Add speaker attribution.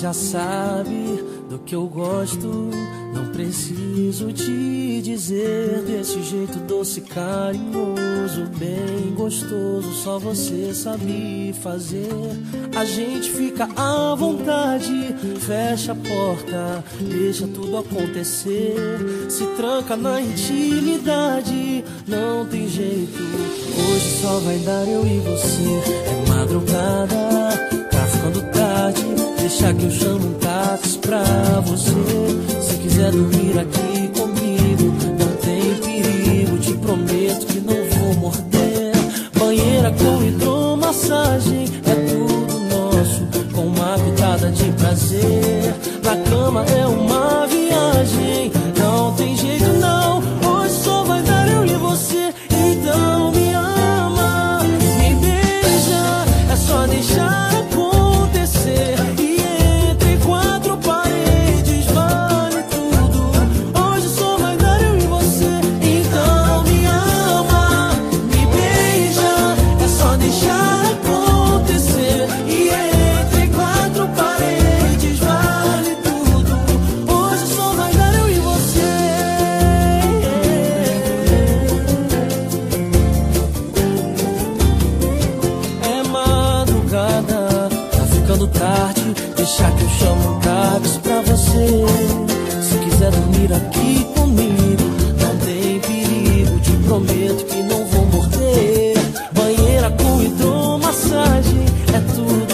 Speaker 1: já sabe do que eu gosto. Não preciso te dizer desse jeito doce, carinhoso, bem gostoso. Só você sabe fazer. A gente fica à vontade, fecha a porta, deixa tudo acontecer. Se tranca na intimidade, não tem jeito. Hoje só vai dar eu e você. É madrugada, ficando tarde. Deixa que eu chamo um táxi pra você. Se quiser dormir aqui comigo, ficando tarde, Deixar que eu chamo um táxi pra você. Se quiser dormir aqui comigo, não tem perigo, te prometo que não vou morder. Banheira com hidromassagem é tudo